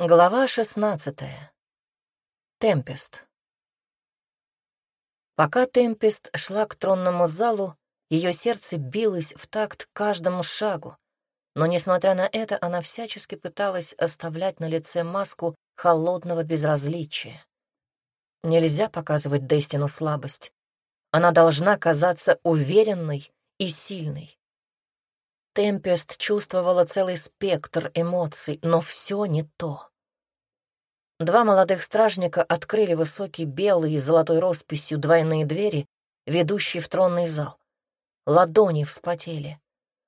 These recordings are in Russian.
Глава шестнадцатая. Темпест. Пока Темпест шла к тронному залу, ее сердце билось в такт каждому шагу, но, несмотря на это, она всячески пыталась оставлять на лице маску холодного безразличия. Нельзя показывать Дестину слабость. Она должна казаться уверенной и сильной. Темпест чувствовала целый спектр эмоций, но все не то. Два молодых стражника открыли высокие белые с золотой росписью двойные двери, ведущие в тронный зал. Ладони вспотели.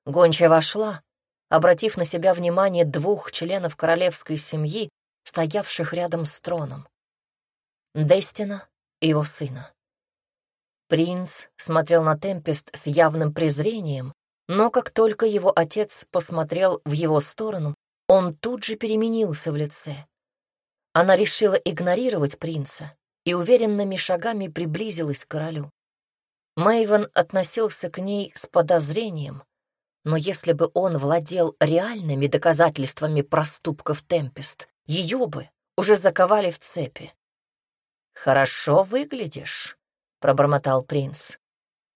Гончая вошла, обратив на себя внимание двух членов королевской семьи, стоявших рядом с троном. Дестина и его сына. Принц смотрел на Темпест с явным презрением, но как только его отец посмотрел в его сторону, он тут же переменился в лице. Она решила игнорировать принца и уверенными шагами приблизилась к королю. Мэйвен относился к ней с подозрением, но если бы он владел реальными доказательствами проступков Темпест, ее бы уже заковали в цепи. «Хорошо выглядишь», — пробормотал принц.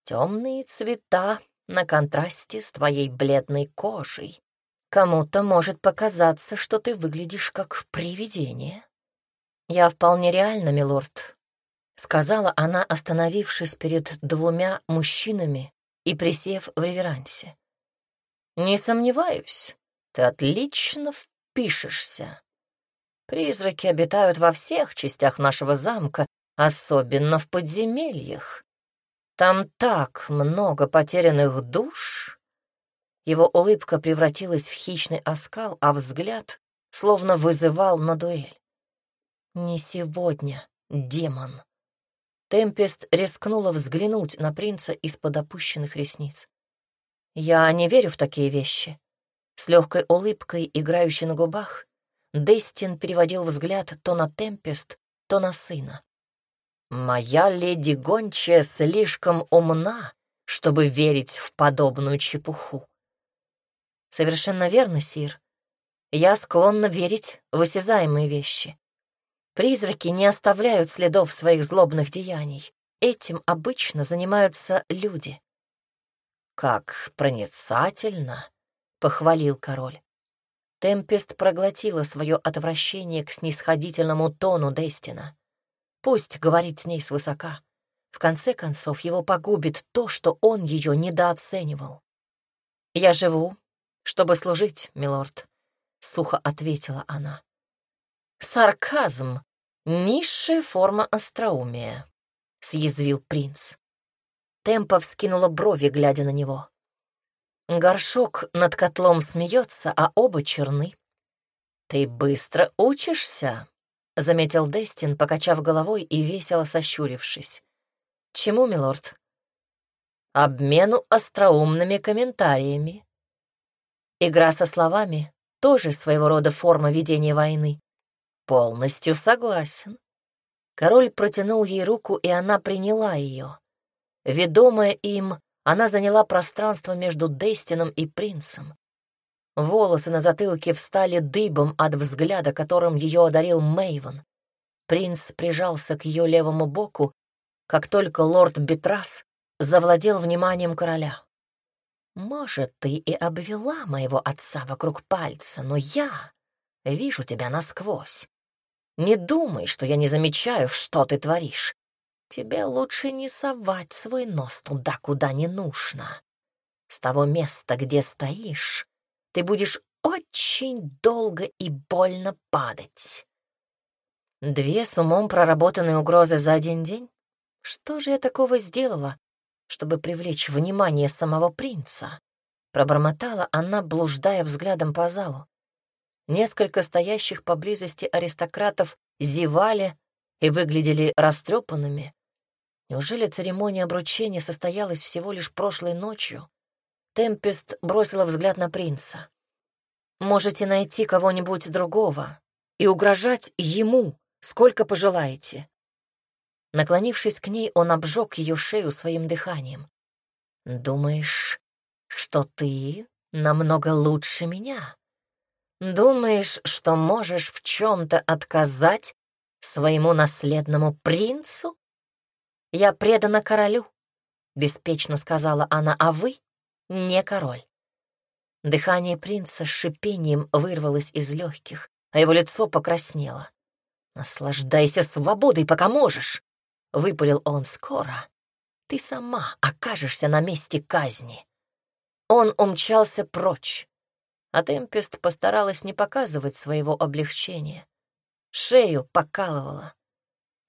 «Темные цвета на контрасте с твоей бледной кожей. Кому-то может показаться, что ты выглядишь как привидение. Я вполне реально, милорд, — сказала она, остановившись перед двумя мужчинами и присев в реверансе. «Не сомневаюсь, ты отлично впишешься. Призраки обитают во всех частях нашего замка, особенно в подземельях. Там так много потерянных душ. Его улыбка превратилась в хищный оскал, а взгляд словно вызывал на дуэль. «Не сегодня, демон!» Темпест рискнула взглянуть на принца из-под опущенных ресниц. «Я не верю в такие вещи». С легкой улыбкой, играющей на губах, Дестин переводил взгляд то на Темпест, то на сына. Моя леди гончая слишком умна, чтобы верить в подобную чепуху. Совершенно верно, Сир. Я склонна верить в осязаемые вещи. Призраки не оставляют следов своих злобных деяний. Этим обычно занимаются люди. «Как проницательно!» — похвалил король. Темпест проглотила свое отвращение к снисходительному тону Дестина. Пусть говорит с ней свысока. В конце концов, его погубит то, что он ее недооценивал. «Я живу, чтобы служить, милорд», — сухо ответила она. «Сарказм — низшая форма остроумия», — съязвил принц. Темпа вскинула брови, глядя на него. Горшок над котлом смеется, а оба черны. «Ты быстро учишься?» — заметил Дестин, покачав головой и весело сощурившись. «Чему, милорд?» «Обмену остроумными комментариями». Игра со словами — тоже своего рода форма ведения войны. «Полностью согласен». Король протянул ей руку, и она приняла ее. Ведомая им, она заняла пространство между Дестином и принцем. Волосы на затылке встали дыбом от взгляда, которым ее одарил Мейвен. Принц прижался к ее левому боку, как только лорд Бетрас завладел вниманием короля. «Может, ты и обвела моего отца вокруг пальца, но я вижу тебя насквозь. Не думай, что я не замечаю, что ты творишь. Тебе лучше не совать свой нос туда, куда не нужно. С того места, где стоишь, ты будешь очень долго и больно падать. Две с умом проработанные угрозы за один день? Что же я такого сделала, чтобы привлечь внимание самого принца? Пробормотала она, блуждая взглядом по залу. Несколько стоящих поблизости аристократов зевали и выглядели растрепанными. Неужели церемония обручения состоялась всего лишь прошлой ночью? Темпест бросила взгляд на принца. «Можете найти кого-нибудь другого и угрожать ему, сколько пожелаете». Наклонившись к ней, он обжег ее шею своим дыханием. «Думаешь, что ты намного лучше меня? Думаешь, что можешь в чем-то отказать своему наследному принцу? Я предана королю, — беспечно сказала она, — а вы не король. Дыхание принца с шипением вырвалось из легких, а его лицо покраснело. «Наслаждайся свободой, пока можешь!» — выпалил он скоро. «Ты сама окажешься на месте казни». Он умчался прочь, а Темпест постаралась не показывать своего облегчения. Шею покалывала.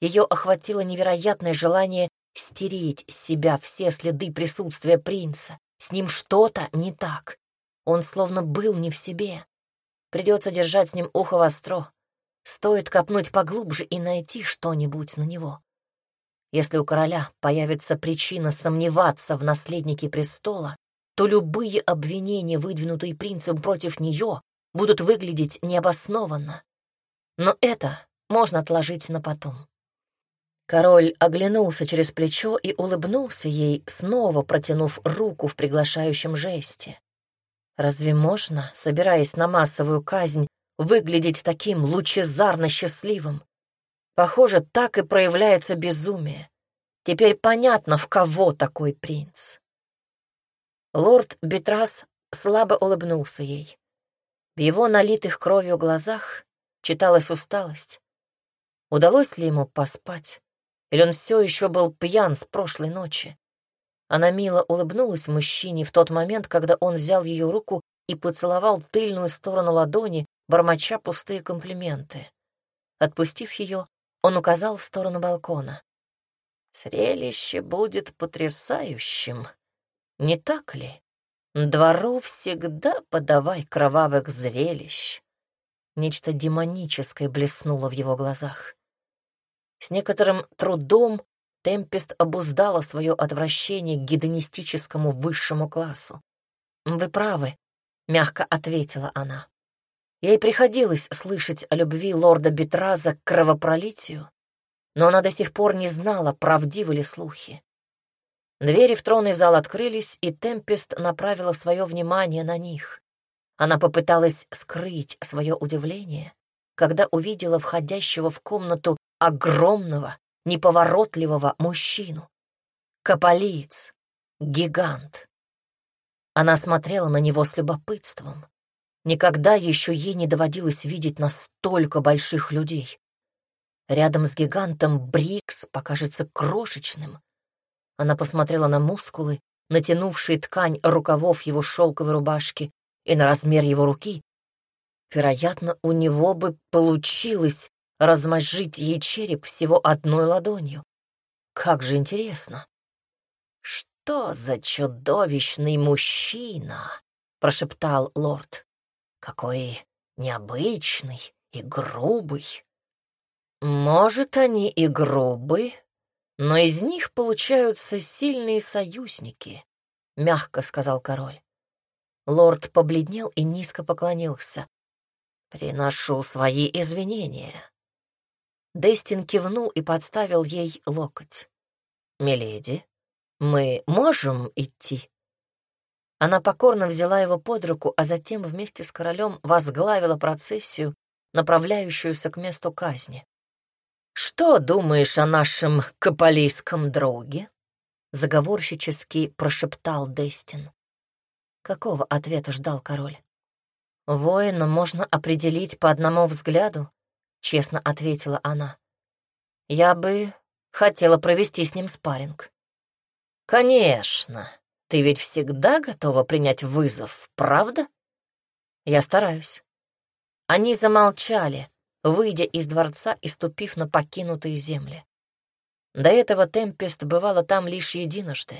Ее охватило невероятное желание стереть с себя все следы присутствия принца. С ним что-то не так. Он словно был не в себе. Придется держать с ним ухо востро. Стоит копнуть поглубже и найти что-нибудь на него. Если у короля появится причина сомневаться в наследнике престола, то любые обвинения, выдвинутые принцем против нее, будут выглядеть необоснованно. Но это можно отложить на потом. Король оглянулся через плечо и улыбнулся ей, снова протянув руку в приглашающем жесте. Разве можно, собираясь на массовую казнь, выглядеть таким лучезарно счастливым? Похоже, так и проявляется безумие. Теперь понятно, в кого такой принц. Лорд Бетрас слабо улыбнулся ей. В его налитых кровью глазах читалась усталость. Удалось ли ему поспать? Или он все еще был пьян с прошлой ночи? Она мило улыбнулась мужчине в тот момент, когда он взял ее руку и поцеловал тыльную сторону ладони, бормоча пустые комплименты. Отпустив ее, он указал в сторону балкона. «Зрелище будет потрясающим, не так ли? Двору всегда подавай кровавых зрелищ». Нечто демоническое блеснуло в его глазах. С некоторым трудом Темпест обуздала свое отвращение к гедонистическому высшему классу. «Вы правы», — мягко ответила она. Ей приходилось слышать о любви лорда Бетраза к кровопролитию, но она до сих пор не знала, правдивы ли слухи. Двери в тронный зал открылись, и Темпест направила свое внимание на них. Она попыталась скрыть свое удивление, когда увидела входящего в комнату огромного, неповоротливого мужчину. Каполиец, гигант. Она смотрела на него с любопытством. Никогда еще ей не доводилось видеть настолько больших людей. Рядом с гигантом Брикс покажется крошечным. Она посмотрела на мускулы, натянувшие ткань рукавов его шелковой рубашки, и на размер его руки. Вероятно, у него бы получилось размозжить ей череп всего одной ладонью. Как же интересно. «Что за чудовищный мужчина?» — прошептал лорд. «Какой необычный и грубый». «Может, они и грубы, но из них получаются сильные союзники», — мягко сказал король. Лорд побледнел и низко поклонился. «Приношу свои извинения. Дестин кивнул и подставил ей локоть. «Миледи, мы можем идти?» Она покорно взяла его под руку, а затем вместе с королем возглавила процессию, направляющуюся к месту казни. «Что думаешь о нашем каполийском друге?» — заговорщически прошептал Дестин. Какого ответа ждал король? «Воина можно определить по одному взгляду, честно ответила она. Я бы хотела провести с ним спарринг. Конечно, ты ведь всегда готова принять вызов, правда? Я стараюсь. Они замолчали, выйдя из дворца и ступив на покинутые земли. До этого Темпест бывала там лишь единожды.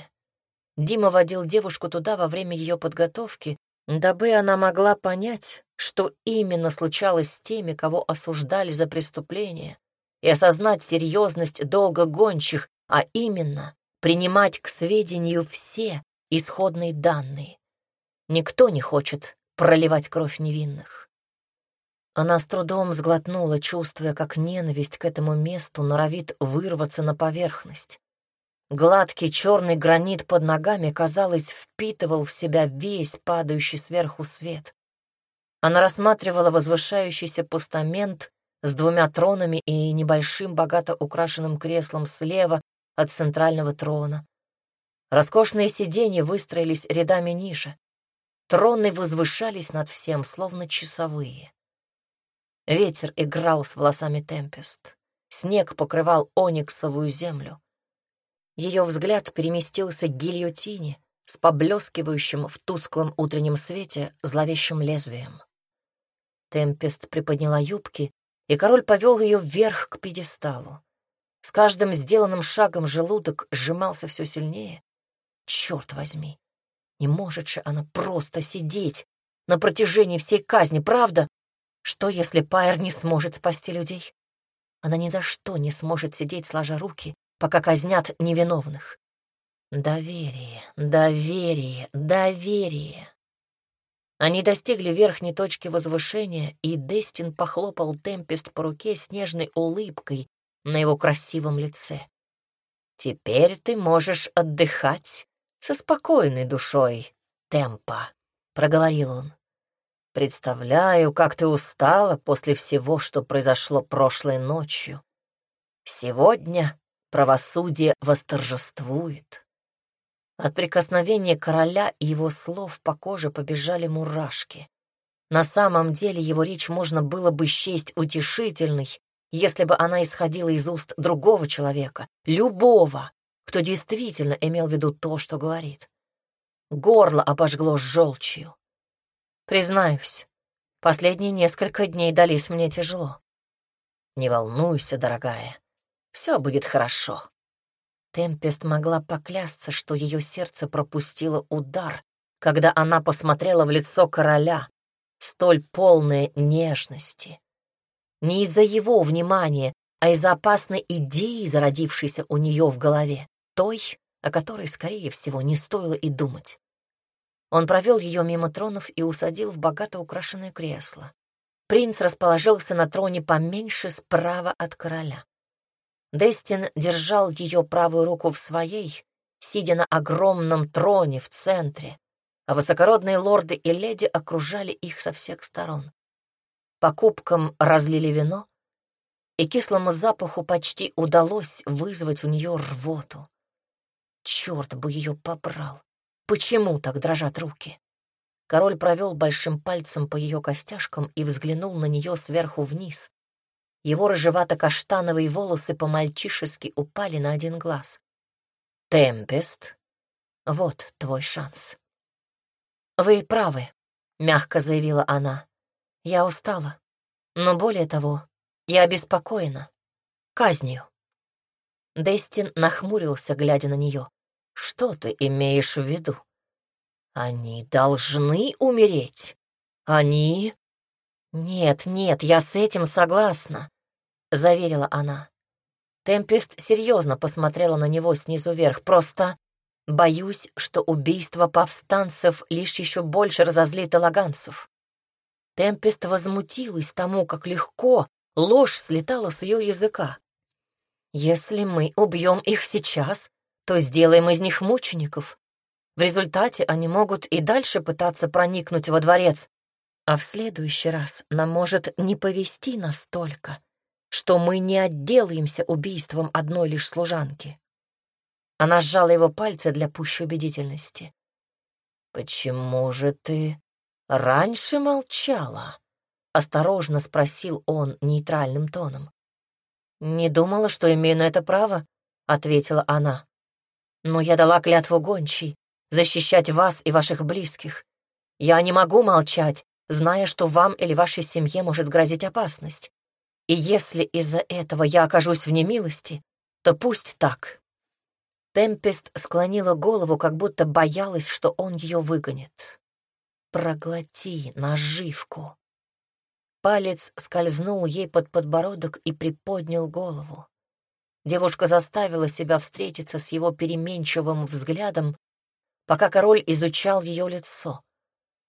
Дима водил девушку туда во время ее подготовки, дабы она могла понять, что именно случалось с теми, кого осуждали за преступление, и осознать серьезность долга гончих, а именно принимать к сведению все исходные данные. Никто не хочет проливать кровь невинных. Она с трудом сглотнула, чувствуя, как ненависть к этому месту норовит вырваться на поверхность. Гладкий черный гранит под ногами, казалось, впитывал в себя весь падающий сверху свет. Она рассматривала возвышающийся постамент с двумя тронами и небольшим богато украшенным креслом слева от центрального трона. Роскошные сиденья выстроились рядами ниже. Троны возвышались над всем, словно часовые. Ветер играл с волосами Темпест. Снег покрывал ониксовую землю. Ее взгляд переместился к гильотине с поблескивающим в тусклом утреннем свете зловещим лезвием. Темпест приподняла юбки, и король повел ее вверх к пьедесталу. С каждым сделанным шагом желудок сжимался все сильнее. Черт возьми, не может же она просто сидеть на протяжении всей казни, правда? Что, если Пайер не сможет спасти людей? Она ни за что не сможет сидеть, сложа руки, пока казнят невиновных. Доверие, доверие, доверие. Они достигли верхней точки возвышения, и Дестин похлопал Темпест по руке с нежной улыбкой на его красивом лице. «Теперь ты можешь отдыхать со спокойной душой, Темпа», — проговорил он. Представляю, как ты устала после всего, что произошло прошлой ночью. Сегодня правосудие восторжествует. От прикосновения короля и его слов по коже побежали мурашки. На самом деле его речь можно было бы счесть утешительной, если бы она исходила из уст другого человека, любого, кто действительно имел в виду то, что говорит. Горло обожгло желчью. Признаюсь, последние несколько дней дались мне тяжело. Не волнуйся, дорогая, все будет хорошо. Темпест могла поклясться, что ее сердце пропустило удар, когда она посмотрела в лицо короля, столь полное нежности. Не из-за его внимания, а из-за опасной идеи, зародившейся у нее в голове, той, о которой, скорее всего, не стоило и думать. Он провел ее мимо тронов и усадил в богато украшенное кресло. Принц расположился на троне поменьше справа от короля. Дестин держал ее правую руку в своей, сидя на огромном троне в центре, а высокородные лорды и леди окружали их со всех сторон. По кубкам разлили вино, и кислому запаху почти удалось вызвать в нее рвоту. Черт бы ее побрал! Почему так дрожат руки? Король провел большим пальцем по ее костяшкам и взглянул на нее сверху вниз. Его рыжевато-каштановые волосы по-мальчишески упали на один глаз. «Темпест, вот твой шанс». «Вы правы», — мягко заявила она. «Я устала. Но более того, я обеспокоена. Казнью». Дестин нахмурился, глядя на нее. Что ты имеешь в виду? Они должны умереть. Они... Нет, нет, я с этим согласна, заверила она. Темпест серьезно посмотрела на него снизу вверх. Просто боюсь, что убийство повстанцев лишь еще больше разозлит илаганцев. Темпест возмутилась тому, как легко ложь слетала с ее языка. «Если мы убьем их сейчас, то сделаем из них мучеников. В результате они могут и дальше пытаться проникнуть во дворец, а в следующий раз нам может не повести настолько, что мы не отделаемся убийством одной лишь служанки. Она сжала его пальцы для пущей убедительности. «Почему же ты раньше молчала?» — осторожно спросил он нейтральным тоном. «Не думала, что имею на это право», — ответила она. Но я дала клятву гончей защищать вас и ваших близких. Я не могу молчать, зная, что вам или вашей семье может грозить опасность. И если из-за этого я окажусь в немилости, то пусть так. Темпест склонила голову, как будто боялась, что он ее выгонит. Проглоти наживку. Палец скользнул ей под подбородок и приподнял голову. Девушка заставила себя встретиться с его переменчивым взглядом, пока король изучал ее лицо.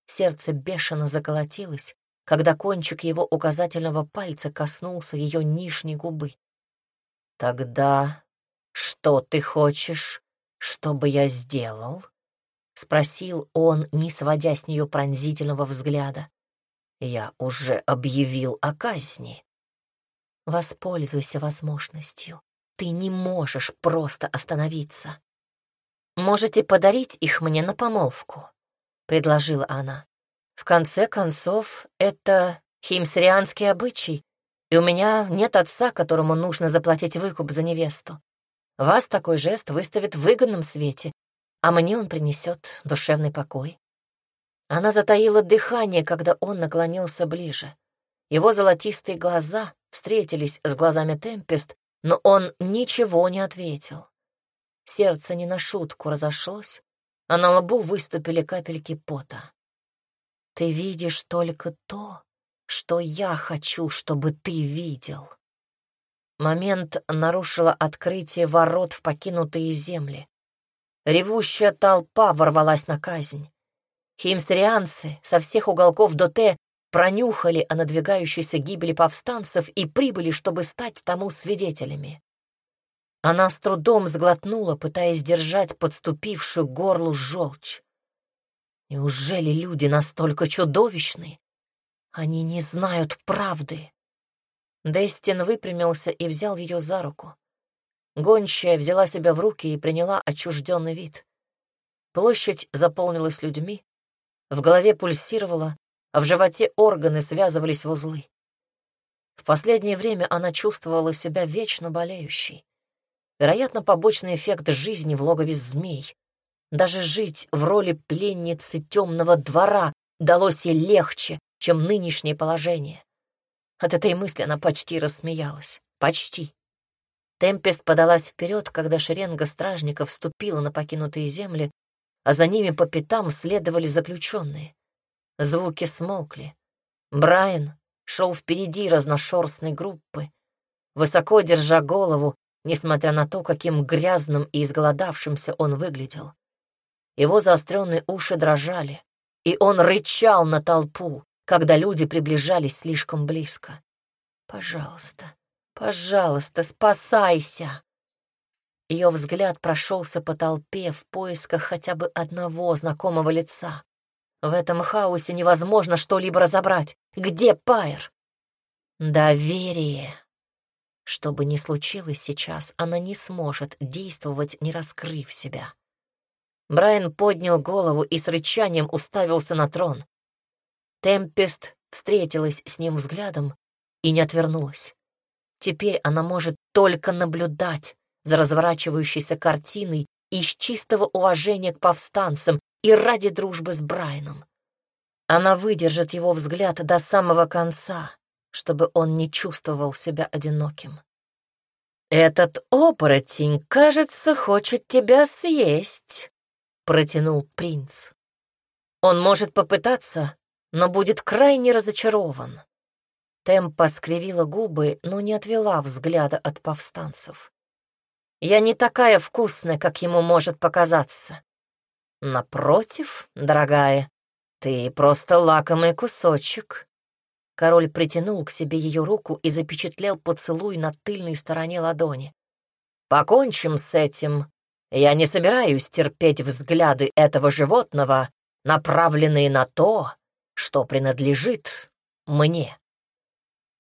Сердце бешено заколотилось, когда кончик его указательного пальца коснулся ее нижней губы. «Тогда что ты хочешь, чтобы я сделал?» — спросил он, не сводя с нее пронзительного взгляда. Я уже объявил о казни. Воспользуйся возможностью. Ты не можешь просто остановиться. Можете подарить их мне на помолвку, предложила она. В конце концов, это химсрианский обычай, и у меня нет отца, которому нужно заплатить выкуп за невесту. Вас такой жест выставит в выгодном свете, а мне он принесет душевный покой. Она затаила дыхание, когда он наклонился ближе. Его золотистые глаза встретились с глазами Темпест, но он ничего не ответил. Сердце не на шутку разошлось, а на лбу выступили капельки пота. «Ты видишь только то, что я хочу, чтобы ты видел». Момент нарушило открытие ворот в покинутые земли. Ревущая толпа ворвалась на казнь. Химсрианцы со всех уголков Доте пронюхали о надвигающейся гибели повстанцев и прибыли, чтобы стать тому свидетелями. Она с трудом сглотнула, пытаясь держать подступившую горлу желчь. Неужели люди настолько чудовищны? Они не знают правды. Дестин выпрямился и взял ее за руку. Гончая взяла себя в руки и приняла отчужденный вид. Площадь заполнилась людьми, в голове пульсировало, а в животе органы связывались в узлы. В последнее время она чувствовала себя вечно болеющей. Вероятно, побочный эффект жизни в логове змей. Даже жить в роли пленницы темного двора далось ей легче, чем нынешнее положение. От этой мысли она почти рассмеялась. Почти. Темпест подалась вперед, когда шеренга стражников вступила на покинутые земли, а за ними по пятам следовали заключенные. Звуки смолкли. Брайан шел впереди разношерстной группы, высоко держа голову, несмотря на то, каким грязным и изголодавшимся он выглядел. Его заостренные уши дрожали, и он рычал на толпу, когда люди приближались слишком близко. «Пожалуйста, пожалуйста, спасайся!» Ее взгляд прошелся по толпе в поисках хотя бы одного знакомого лица. В этом хаосе невозможно что-либо разобрать. Где Пайер? Доверие. Что бы ни случилось сейчас, она не сможет действовать, не раскрыв себя. Брайан поднял голову и с рычанием уставился на трон. Темпест встретилась с ним взглядом и не отвернулась. Теперь она может только наблюдать, за разворачивающейся картиной из чистого уважения к повстанцам и ради дружбы с Брайаном. Она выдержит его взгляд до самого конца, чтобы он не чувствовал себя одиноким. «Этот оборотень, кажется, хочет тебя съесть», — протянул принц. «Он может попытаться, но будет крайне разочарован». Темпа скривила губы, но не отвела взгляда от повстанцев. Я не такая вкусная, как ему может показаться. Напротив, дорогая, ты просто лакомый кусочек. Король притянул к себе ее руку и запечатлел поцелуй на тыльной стороне ладони. «Покончим с этим. Я не собираюсь терпеть взгляды этого животного, направленные на то, что принадлежит мне».